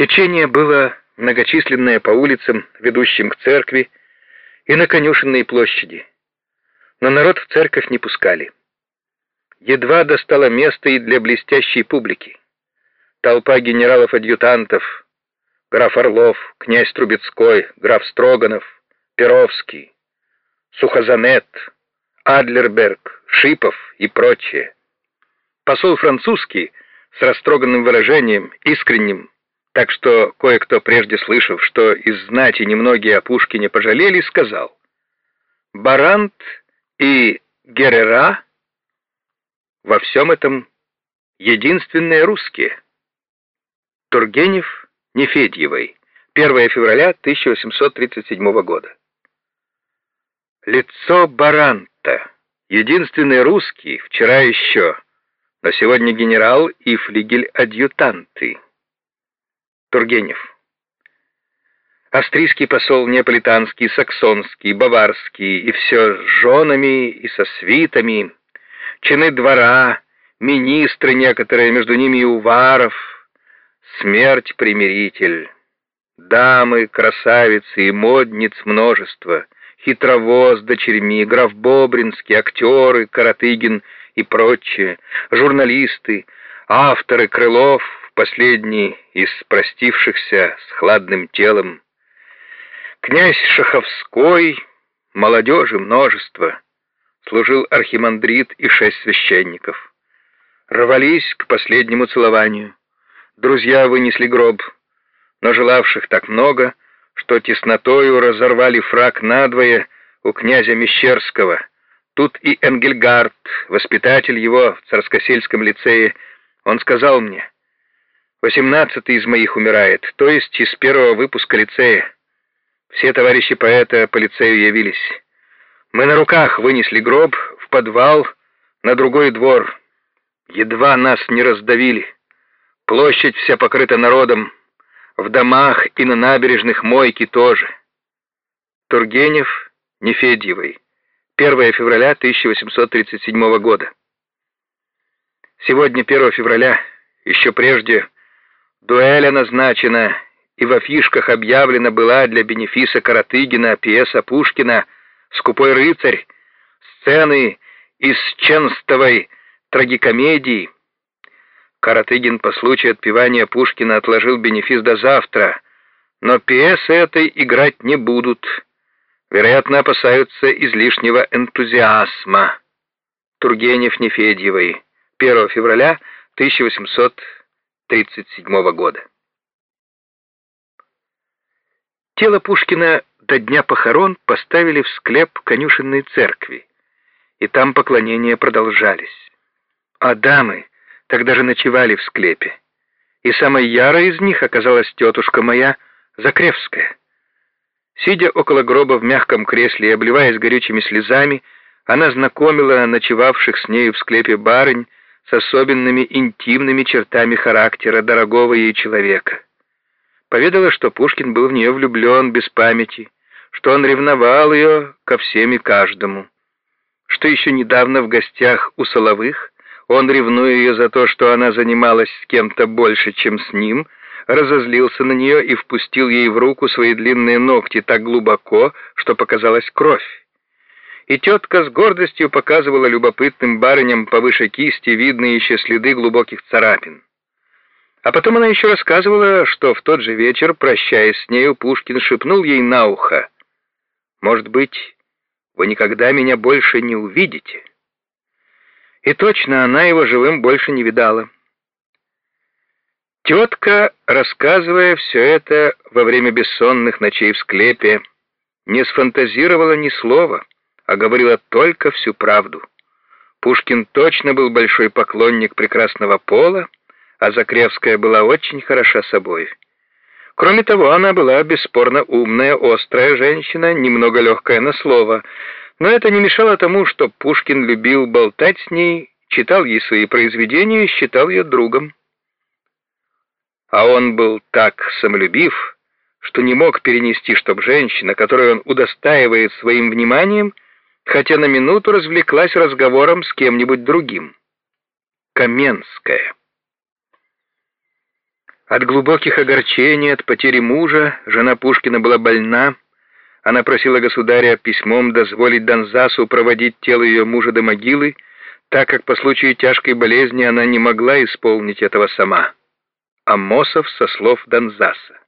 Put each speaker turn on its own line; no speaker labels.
Течение было многочисленное по улицам, ведущим к церкви, и на конюшенной площади. Но народ в церковь не пускали. Едва достало место и для блестящей публики. Толпа генералов-адъютантов, граф Орлов, князь Трубецкой, граф Строганов, Перовский, Сухозанет, Адлерберг, Шипов и прочее. Посол французский с растроганным выражением, искренним, так что кое-кто, прежде слышав, что из знати немногие о Пушкине пожалели, сказал «Барант и Герера во всем этом единственные русские». Тургенев Нефедьевой, 1 февраля 1837 года. Лицо Баранта, единственный русский, вчера еще, но сегодня генерал и флигель-адъютанты. Тургенев. Австрийский посол неаполитанский, саксонский, баварский, и все с женами и со свитами, чины двора, министры некоторые, между ними и Уваров, смерть-примиритель, дамы, красавицы и модниц множество, хитровоз дочерьми, граф Бобринский, актеры, Каратыгин и прочие, журналисты, авторы Крылов, последний из простившихся с хладным телом, князь Шаховской, молодежи множество, служил архимандрит и шесть священников. Рвались к последнему целованию. Друзья вынесли гроб, но желавших так много, что теснотою разорвали фраг надвое у князя Мещерского. Тут и Энгельгард, воспитатель его в царскосельском лицее, он сказал мне, «Восемнадцатый из моих умирает, то есть из первого выпуска лицея. Все товарищи поэта по лицею явились. Мы на руках вынесли гроб в подвал на другой двор. Едва нас не раздавили. Площадь вся покрыта народом, в домах и на набережных мойки тоже. Тургенев, Нефедьевой. 1 февраля 1837 года. Сегодня, 1 февраля, еще прежде, дуэля назначена, и в афишках объявлена была для бенефиса Каратыгина пьеса Пушкина «Скупой рыцарь», сцены из Ченстовой трагикомедии. Каратыгин по случаю отпевания Пушкина отложил бенефис до завтра, но пьесы этой играть не будут. Вероятно, опасаются излишнего энтузиазма. Тургенев Нефедьевой. 1 февраля 1837 года. Тело Пушкина до дня похорон поставили в склеп конюшенной церкви, и там поклонения продолжались. А дамы тогда же ночевали в склепе, и самой ярой из них оказалась тетушка моя, Закревская. Сидя около гроба в мягком кресле и обливаясь горючими слезами, она знакомила ночевавших с нею в склепе барынь с особенными интимными чертами характера дорогого ей человека. Поведала, что Пушкин был в нее влюблен без памяти, что он ревновал ее ко всем и каждому, что еще недавно в гостях у Соловых он, ревнуя ее за то, что она занималась с кем-то больше, чем с ним, разозлился на нее и впустил ей в руку свои длинные ногти так глубоко, что показалась кровь. И тетка с гордостью показывала любопытным барыням повыше кисти видные еще следы глубоких царапин. А потом она еще рассказывала, что в тот же вечер, прощаясь с нею, Пушкин шепнул ей на ухо, «Может быть, вы никогда меня больше не увидите?» И точно она его живым больше не видала. Тетка, рассказывая все это во время бессонных ночей в склепе, не сфантазировала ни слова, а говорила только всю правду. Пушкин точно был большой поклонник прекрасного пола, а Закревская была очень хороша собой. Кроме того, она была бесспорно умная, острая женщина, немного легкая на слово, но это не мешало тому, что Пушкин любил болтать с ней, читал ей свои произведения и считал ее другом. А он был так самолюбив, что не мог перенести, чтоб женщина, которую он удостаивает своим вниманием, хотя на минуту развлеклась разговором с кем-нибудь другим. Каменская. От глубоких огорчений, от потери мужа, жена Пушкина была больна. Она просила государя письмом дозволить Донзасу проводить тело ее мужа до могилы, так как по случаю тяжкой болезни она не могла исполнить этого сама. Амосов со слов Донзаса.